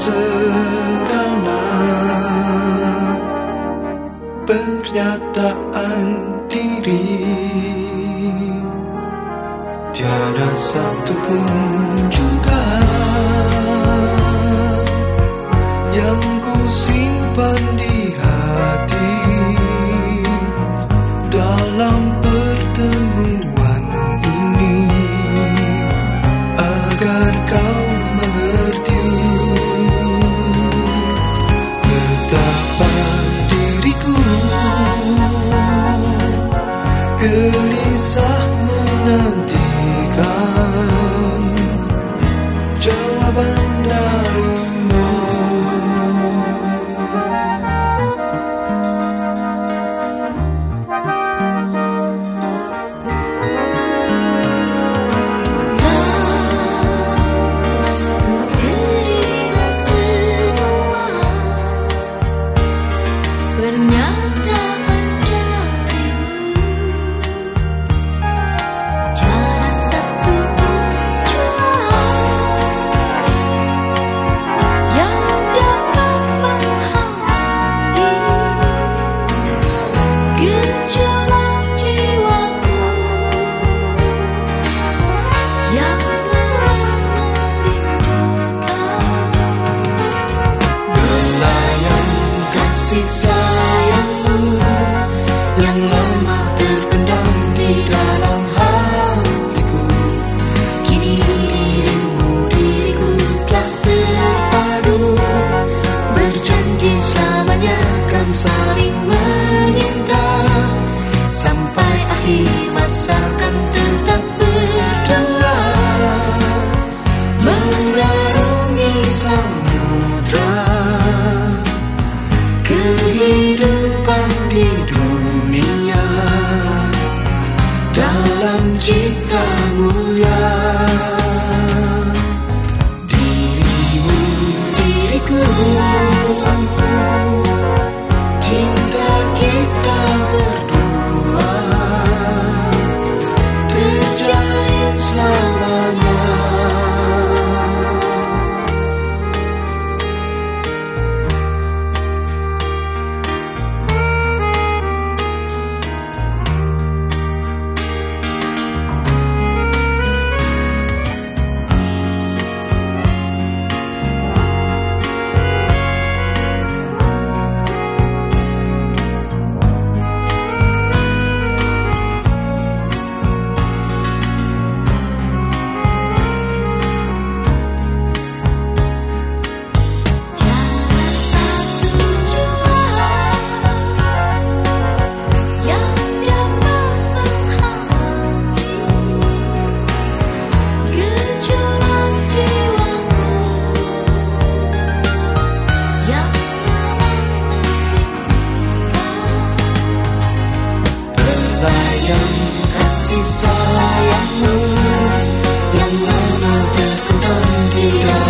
segala pernyataan diri. Tiada satu pun juga gelisah menantikan jawaban darimu kasih sayangmu Yang lama terpendam di dalam hatiku. Kini dirimu diriku telah terpadu. Berjanji selamanya akan saling menyinta. Sampai akhir masa akan tetap berdua. Mengarungi samudra cita mulia. Dirimu diriku kasih sayangmu Yang di dalam